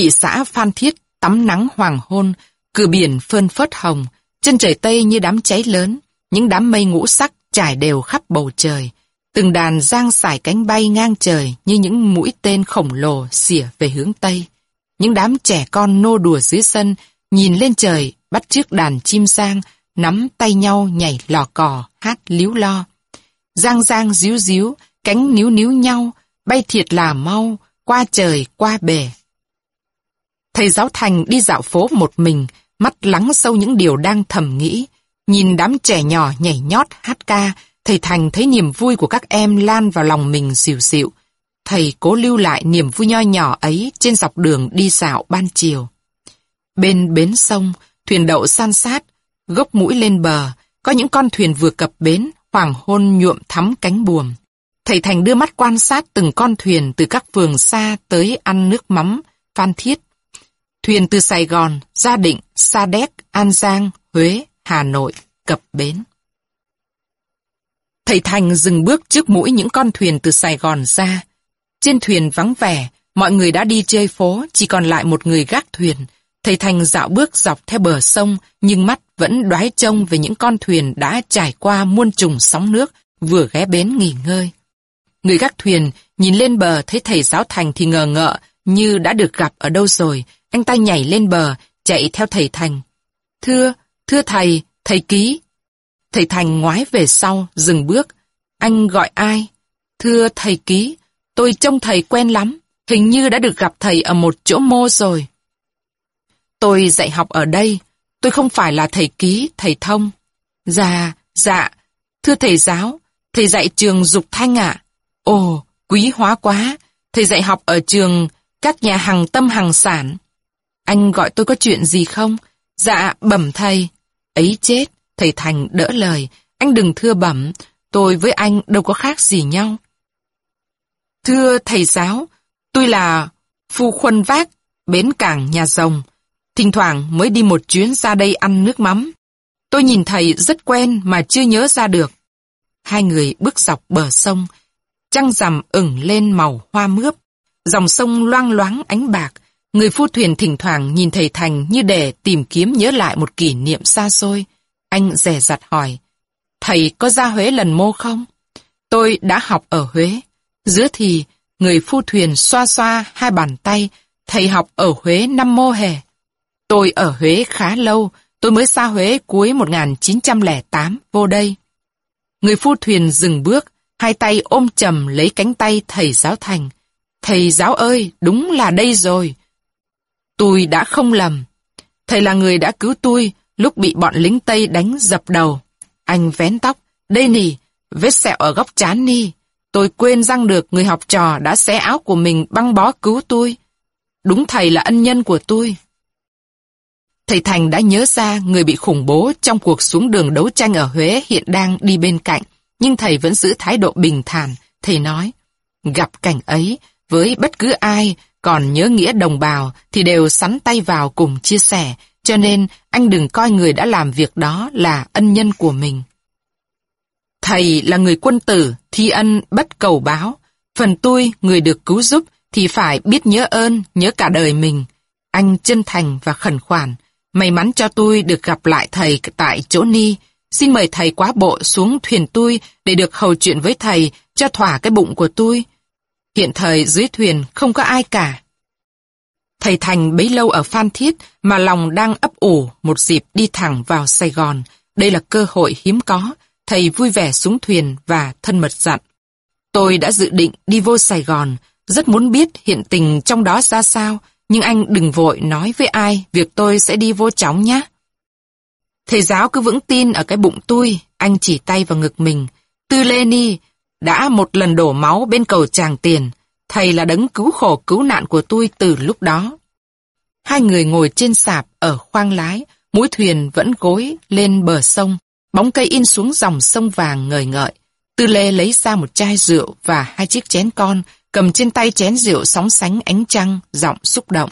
Thị xã Phan Thiết tắm nắng hoàng hôn, cửa biển phơn phớt hồng, chân trời Tây như đám cháy lớn, những đám mây ngũ sắc trải đều khắp bầu trời. Từng đàn giang sải cánh bay ngang trời như những mũi tên khổng lồ xỉa về hướng Tây. Những đám trẻ con nô đùa dưới sân, nhìn lên trời, bắt chiếc đàn chim sang, nắm tay nhau nhảy lò cò, hát líu lo. Giang giang díu díu, cánh níu níu nhau, bay thiệt là mau, qua trời, qua bể. Thầy giáo Thành đi dạo phố một mình, mắt lắng sâu những điều đang thầm nghĩ. Nhìn đám trẻ nhỏ nhảy nhót hát ca, thầy Thành thấy niềm vui của các em lan vào lòng mình dịu dịu. Thầy cố lưu lại niềm vui nho nhỏ ấy trên dọc đường đi dạo ban chiều. Bên bến sông, thuyền đậu san sát, gốc mũi lên bờ, có những con thuyền vừa cập bến, hoàng hôn nhuộm thắm cánh buồm. Thầy Thành đưa mắt quan sát từng con thuyền từ các phường xa tới ăn nước mắm, Phan Thiết. Thuyền từ Sài Gòn, Gia Định, Sa Đéc, An Giang, Huế, Hà Nội, cập bến. Thầy Thành dừng bước trước mũi những con thuyền từ Sài Gòn ra. Trên thuyền vắng vẻ, mọi người đã đi chơi phố, chỉ còn lại một người gác thuyền. Thầy Thành dạo bước dọc theo bờ sông, nhưng mắt vẫn đoái trông về những con thuyền đã trải qua muôn trùng sóng nước, vừa ghé bến nghỉ ngơi. Người gác thuyền nhìn lên bờ thấy thầy giáo Thành thì ngờ ngợ như đã được gặp ở đâu rồi. Anh ta nhảy lên bờ, chạy theo thầy Thành. Thưa, thưa thầy, thầy ký. Thầy Thành ngoái về sau, dừng bước. Anh gọi ai? Thưa thầy ký, tôi trông thầy quen lắm, hình như đã được gặp thầy ở một chỗ mô rồi. Tôi dạy học ở đây, tôi không phải là thầy ký, thầy thông. Dạ, dạ, thưa thầy giáo, thầy dạy trường Dục Thanh ạ. Ồ, quý hóa quá, thầy dạy học ở trường các nhà hàng tâm hàng sản. Anh gọi tôi có chuyện gì không? Dạ, bẩm thầy. Ấy chết, thầy Thành đỡ lời, anh đừng thưa bẩm, tôi với anh đâu có khác gì nhau. Thưa thầy giáo, tôi là Phu Khuân Vác, bến cảng nhà rồng. Thỉnh thoảng mới đi một chuyến ra đây ăn nước mắm. Tôi nhìn thầy rất quen mà chưa nhớ ra được. Hai người bước dọc bờ sông, trăng rằm ửng lên màu hoa mướp. Dòng sông loang loáng ánh bạc, người phu thuyền thỉnh thoảng nhìn thầy Thành như để tìm kiếm nhớ lại một kỷ niệm xa xôi. Anh rẻ rặt hỏi, thầy có ra Huế lần mô không? Tôi đã học ở Huế. Giữa thì, người phu thuyền xoa xoa hai bàn tay, thầy học ở Huế năm mô hè Tôi ở Huế khá lâu, tôi mới xa Huế cuối 1908 vô đây. Người phu thuyền dừng bước, hai tay ôm chầm lấy cánh tay thầy giáo thành. Thầy giáo ơi, đúng là đây rồi. Tôi đã không lầm. Thầy là người đã cứu tôi lúc bị bọn lính Tây đánh dập đầu. Anh vén tóc. Đây nì, vết sẹo ở góc chán ni. Tôi quên răng được người học trò đã xé áo của mình băng bó cứu tôi. Đúng thầy là ân nhân của tôi. Thầy Thành đã nhớ ra người bị khủng bố trong cuộc xuống đường đấu tranh ở Huế hiện đang đi bên cạnh, nhưng thầy vẫn giữ thái độ bình thản. Thầy nói, gặp cảnh ấy, với bất cứ ai còn nhớ nghĩa đồng bào thì đều sắn tay vào cùng chia sẻ, cho nên anh đừng coi người đã làm việc đó là ân nhân của mình. Thầy là người quân tử, thi ân bất cầu báo. Phần tôi, người được cứu giúp, thì phải biết nhớ ơn, nhớ cả đời mình. Anh chân thành và khẩn khoản. May mắn cho tôi được gặp lại thầy tại chỗ ni. Xin mời thầy quá bộ xuống thuyền tôi để được hầu chuyện với thầy cho thỏa cái bụng của tôi. Hiện thời dưới thuyền không có ai cả. Thầy Thành bấy lâu ở Phan Thiết mà lòng đang ấp ủ một dịp đi thẳng vào Sài Gòn. Đây là cơ hội hiếm có. Thầy vui vẻ xuống thuyền và thân mật dặn. Tôi đã dự định đi vô Sài Gòn, rất muốn biết hiện tình trong đó ra sao, nhưng anh đừng vội nói với ai việc tôi sẽ đi vô chóng nhé. Thầy giáo cứ vững tin ở cái bụng tôi, anh chỉ tay vào ngực mình. Tư Lê Ni đã một lần đổ máu bên cầu tràng tiền, thầy là đấng cứu khổ cứu nạn của tôi từ lúc đó. Hai người ngồi trên sạp ở khoang lái, mũi thuyền vẫn gối lên bờ sông, bóng cây in xuống dòng sông vàng ngời ngợi. Tư Lê lấy ra một chai rượu và hai chiếc chén con, cầm trên tay chén rượu sóng sánh ánh trăng, giọng xúc động.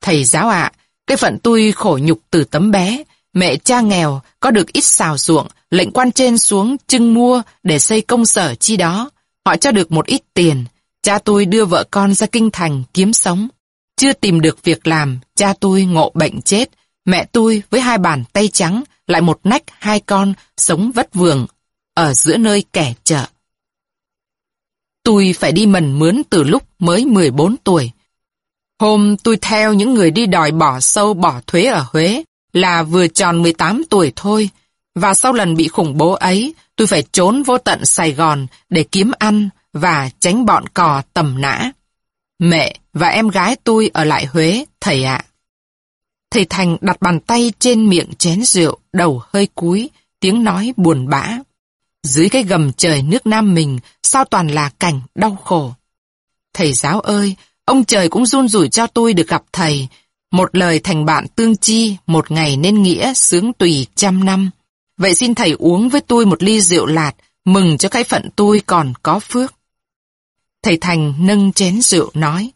Thầy giáo ạ, cái phận tôi khổ nhục từ tấm bé, mẹ cha nghèo, có được ít xào ruộng, lệnh quan trên xuống trưng mua để xây công sở chi đó. Họ cho được một ít tiền, cha tôi đưa vợ con ra kinh thành kiếm sống. Chưa tìm được việc làm, cha tôi ngộ bệnh chết, mẹ tôi với hai bàn tay trắng, lại một nách hai con, sống vất vưởng, ở giữa nơi kẻ chợ. Tôi phải đi mần mướn từ lúc mới 14 tuổi. Hôm tôi theo những người đi đòi bỏ sâu bỏ thuế ở Huế là vừa tròn 18 tuổi thôi. Và sau lần bị khủng bố ấy, tôi phải trốn vô tận Sài Gòn để kiếm ăn và tránh bọn cò tầm nã. Mẹ và em gái tôi ở lại Huế, thầy ạ. Thầy Thành đặt bàn tay trên miệng chén rượu, đầu hơi cúi, tiếng nói buồn bã. Dưới cái gầm trời nước Nam mình, sao toàn là cảnh đau khổ. Thầy giáo ơi, ông trời cũng run rủi cho tôi được gặp thầy. Một lời thành bạn tương chi, một ngày nên nghĩa, sướng tùy trăm năm. Vậy xin thầy uống với tôi một ly rượu lạt, mừng cho cái phận tôi còn có phước. Thầy Thành nâng chén rượu nói,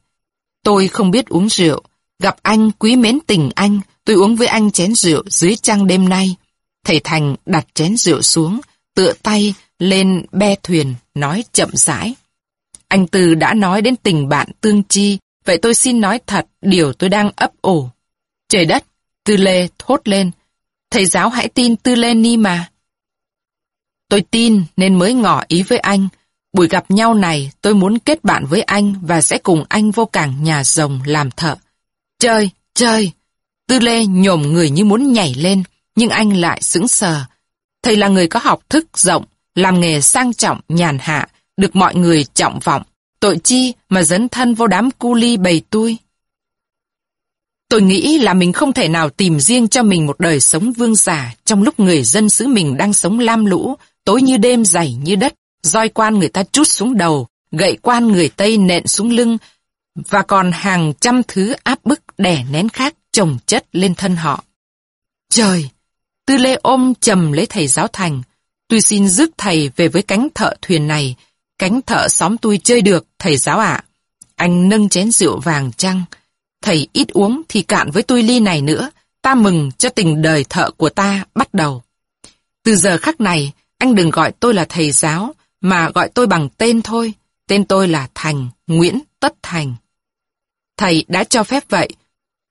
tôi không biết uống rượu, gặp anh quý mến tình anh, tôi uống với anh chén rượu dưới trăng đêm nay. Thầy Thành đặt chén rượu xuống, tựa tay lên be thuyền, nói chậm rãi. Anh Từ đã nói đến tình bạn tương chi, vậy tôi xin nói thật điều tôi đang ấp ủ. Trời đất, Tư Lê thốt lên. Thầy giáo hãy tin Tư Lê Ni mà. Tôi tin nên mới ngỏ ý với anh. Buổi gặp nhau này tôi muốn kết bạn với anh và sẽ cùng anh vô cảng nhà rồng làm thợ. Chơi, chơi. Tư Lê nhổm người như muốn nhảy lên, nhưng anh lại sững sờ. Thầy là người có học thức rộng, làm nghề sang trọng, nhàn hạ, được mọi người trọng vọng. Tội chi mà dấn thân vô đám cu ly bầy tôi. Tôi nghĩ là mình không thể nào tìm riêng cho mình một đời sống vương giả trong lúc người dân xứ mình đang sống lam lũ, tối như đêm dày như đất, roi quan người ta chút xuống đầu, gậy quan người Tây nện xuống lưng, và còn hàng trăm thứ áp bức đè nén khác chồng chất lên thân họ. Trời! Tư Lê ôm trầm lấy thầy giáo thành. Tôi xin rước thầy về với cánh thợ thuyền này. Cánh thợ xóm tôi chơi được, thầy giáo ạ. Anh nâng chén rượu vàng trăng. Thầy ít uống thì cạn với tôi ly này nữa. Ta mừng cho tình đời thợ của ta bắt đầu. Từ giờ khắc này, anh đừng gọi tôi là thầy giáo, mà gọi tôi bằng tên thôi. Tên tôi là Thành, Nguyễn Tất Thành. Thầy đã cho phép vậy.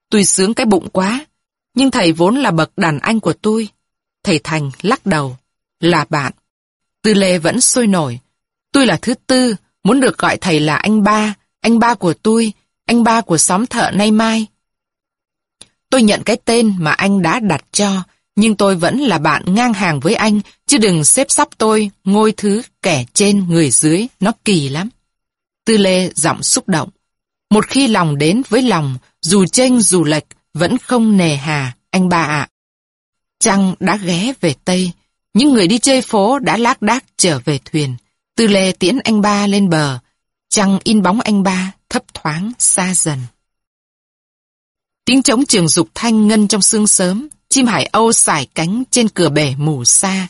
Tôi sướng cái bụng quá. Nhưng thầy vốn là bậc đàn anh của tôi. Thầy Thành lắc đầu. Là bạn. Tư Lê vẫn sôi nổi. Tôi là thứ tư, muốn được gọi thầy là anh ba, anh ba của tôi, anh ba của xóm thợ nay mai. Tôi nhận cái tên mà anh đã đặt cho, nhưng tôi vẫn là bạn ngang hàng với anh, chứ đừng xếp sắp tôi, ngôi thứ kẻ trên người dưới, nó kỳ lắm. Tư Lê giọng xúc động. Một khi lòng đến với lòng, dù chênh dù lệch, vẫn không nề hà, anh ba ạ. Trăng đã ghé về Tây, những người đi chơi phố đã lác đác trở về thuyền. Tư lê tiễn anh ba lên bờ, trăng in bóng anh ba, thấp thoáng, xa dần. Tiếng trống trường dục thanh ngân trong sương sớm, chim hải âu xải cánh trên cửa bể mù xa.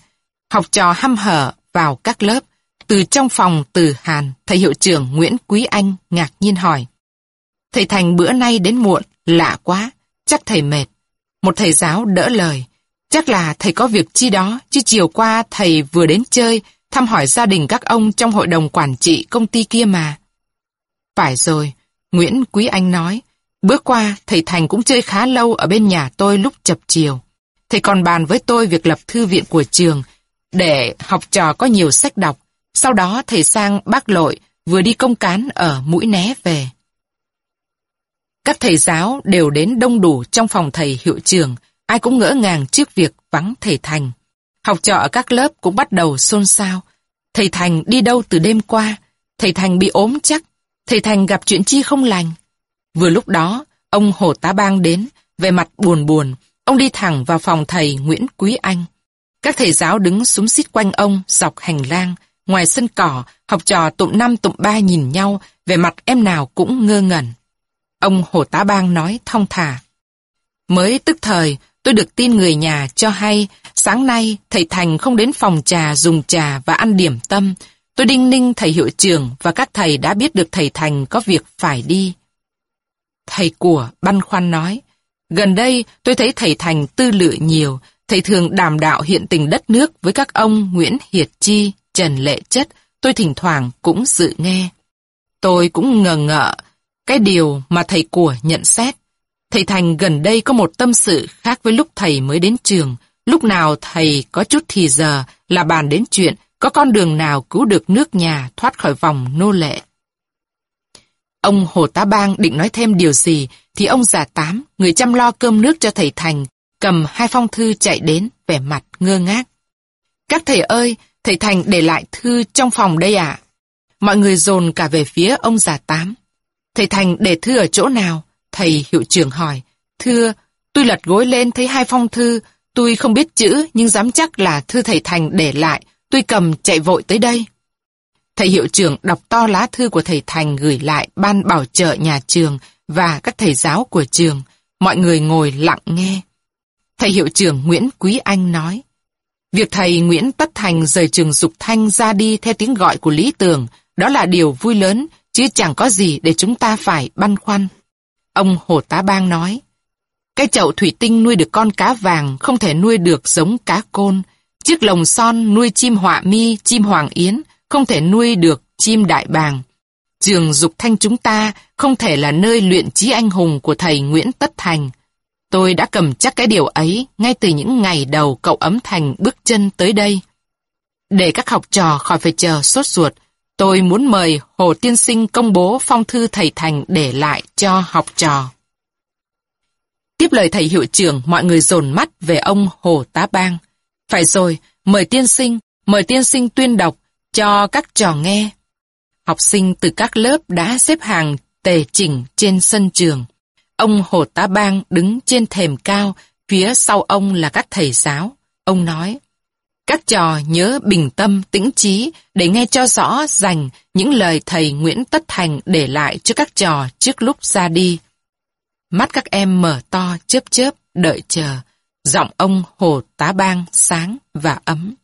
Học trò hăm hở vào các lớp, từ trong phòng từ Hàn, thầy hiệu trưởng Nguyễn Quý Anh ngạc nhiên hỏi. Thầy Thành bữa nay đến muộn, lạ quá, chắc thầy mệt. Một thầy giáo đỡ lời, chắc là thầy có việc chi đó, chứ chiều qua thầy vừa đến chơi, thăm hỏi gia đình các ông trong hội đồng quản trị công ty kia mà. Phải rồi, Nguyễn Quý Anh nói, bữa qua thầy Thành cũng chơi khá lâu ở bên nhà tôi lúc chập chiều. Thầy còn bàn với tôi việc lập thư viện của trường, để học trò có nhiều sách đọc. Sau đó thầy sang bác lội, vừa đi công cán ở mũi né về. Các thầy giáo đều đến đông đủ trong phòng thầy hiệu trường, ai cũng ngỡ ngàng trước việc vắng thầy Thành. Học trò ở các lớp cũng bắt đầu xôn xao. Thầy Thành đi đâu từ đêm qua? Thầy Thành bị ốm chắc? Thầy Thành gặp chuyện chi không lành? Vừa lúc đó, ông Hồ Tá Bang đến, về mặt buồn buồn, ông đi thẳng vào phòng thầy Nguyễn Quý Anh. Các thầy giáo đứng súng xít quanh ông dọc hành lang, ngoài sân cỏ, học trò tụm năm tụm ba nhìn nhau, về mặt em nào cũng ngơ ngẩn. Ông Hồ Tá Bang nói thong thả. Mới tức thời, tôi được tin người nhà cho hay, sáng nay thầy Thành không đến phòng trà dùng trà và ăn điểm tâm. Tôi đinh ninh thầy hiệu trưởng và các thầy đã biết được thầy Thành có việc phải đi. Thầy của băn khoăn nói, gần đây tôi thấy thầy Thành tư lự nhiều, thầy thường đàm đạo hiện tình đất nước với các ông Nguyễn Hiệt Chi, Trần Lệ Chất, tôi thỉnh thoảng cũng dự nghe. Tôi cũng ngờ ngợ, cái điều mà thầy của nhận xét. Thầy Thành gần đây có một tâm sự khác với lúc thầy mới đến trường. Lúc nào thầy có chút thì giờ là bàn đến chuyện có con đường nào cứu được nước nhà thoát khỏi vòng nô lệ. Ông Hồ Tá Bang định nói thêm điều gì thì ông già tám, người chăm lo cơm nước cho thầy Thành, cầm hai phong thư chạy đến, vẻ mặt ngơ ngác. Các thầy ơi, thầy Thành để lại thư trong phòng đây ạ. Mọi người dồn cả về phía ông già tám. Thầy Thành để thư ở chỗ nào? Thầy hiệu trưởng hỏi. Thưa, tôi lật gối lên thấy hai phong thư, tôi không biết chữ nhưng dám chắc là thư thầy Thành để lại, tôi cầm chạy vội tới đây. Thầy hiệu trưởng đọc to lá thư của thầy Thành gửi lại ban bảo trợ nhà trường và các thầy giáo của trường. Mọi người ngồi lặng nghe. Thầy hiệu trưởng Nguyễn Quý Anh nói, Việc thầy Nguyễn Tất Thành rời trường Dục Thanh ra đi theo tiếng gọi của lý tưởng, đó là điều vui lớn, chứ chẳng có gì để chúng ta phải băn khoăn. Ông Hồ Tá Bang nói, cái chậu thủy tinh nuôi được con cá vàng không thể nuôi được giống cá côn. Chiếc lồng son nuôi chim họa mi, chim hoàng yến, không thể nuôi được chim đại bàng. Trường Dục Thanh chúng ta không thể là nơi luyện trí anh hùng của thầy Nguyễn Tất Thành. Tôi đã cầm chắc cái điều ấy ngay từ những ngày đầu cậu ấm thành bước chân tới đây. Để các học trò khỏi phải chờ sốt ruột, tôi muốn mời Hồ Tiên Sinh công bố phong thư thầy Thành để lại cho học trò. Tiếp lời thầy hiệu trưởng, mọi người dồn mắt về ông Hồ Tá Bang. Phải rồi, mời tiên sinh, mời tiên sinh tuyên đọc cho các trò nghe. Học sinh từ các lớp đã xếp hàng tề chỉnh trên sân trường. Ông Hồ Tá Bang đứng trên thềm cao, phía sau ông là các thầy giáo. Ông nói, các trò nhớ bình tâm, tĩnh trí để nghe cho rõ rành những lời thầy Nguyễn Tất Thành để lại cho các trò trước lúc ra đi. Mắt các em mở to chớp chớp, đợi chờ. Giọng ông Hồ Tá Bang sáng và ấm.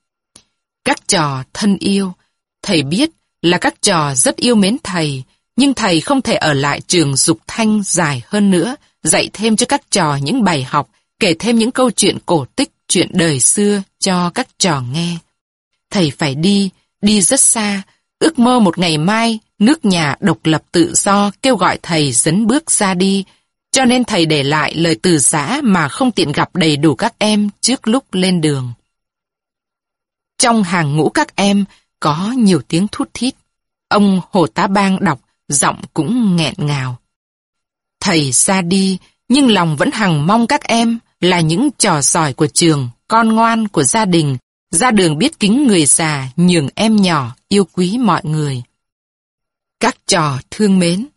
Các trò thân yêu, thầy biết là các trò rất yêu mến thầy, nhưng thầy không thể ở lại trường dục thanh dài hơn nữa, dạy thêm cho các trò những bài học, kể thêm những câu chuyện cổ tích, chuyện đời xưa cho các trò nghe. Thầy phải đi, đi rất xa, ước mơ một ngày mai, nước nhà độc lập tự do kêu gọi thầy dấn bước ra đi, cho nên thầy để lại lời từ giã mà không tiện gặp đầy đủ các em trước lúc lên đường. Trong hàng ngũ các em có nhiều tiếng thút thít. Ông Hồ Tá Bang đọc, giọng cũng nghẹn ngào. Thầy ra đi, nhưng lòng vẫn hằng mong các em là những trò giỏi của trường, con ngoan của gia đình, ra đường biết kính người già, nhường em nhỏ, yêu quý mọi người. Các trò thương mến,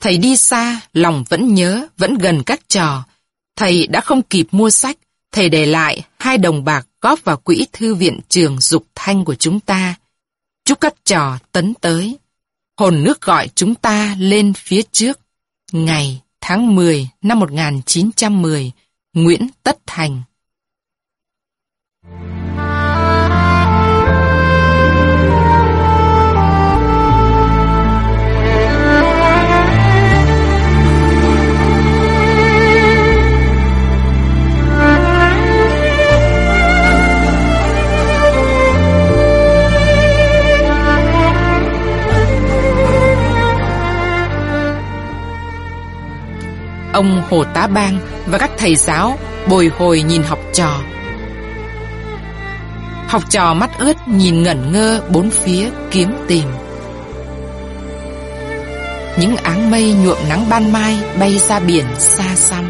thầy đi xa, lòng vẫn nhớ, vẫn gần các trò. Thầy đã không kịp mua sách, thầy để lại hai đồng bạc góp vào quỹ thư viện trường dục thanh của chúng ta. Chúc các trò tấn tới. Hồn nước gọi chúng ta lên phía trước. Ngày tháng 10 năm 1910, Nguyễn Tất Thành. Ông Hồ Tá Bang và các thầy giáo bồi hồi nhìn học trò. Học trò mắt ướt nhìn ngẩn ngơ bốn phía kiếm tìm. Những áng mây nhuộm nắng ban mai bay ra biển xa xăm.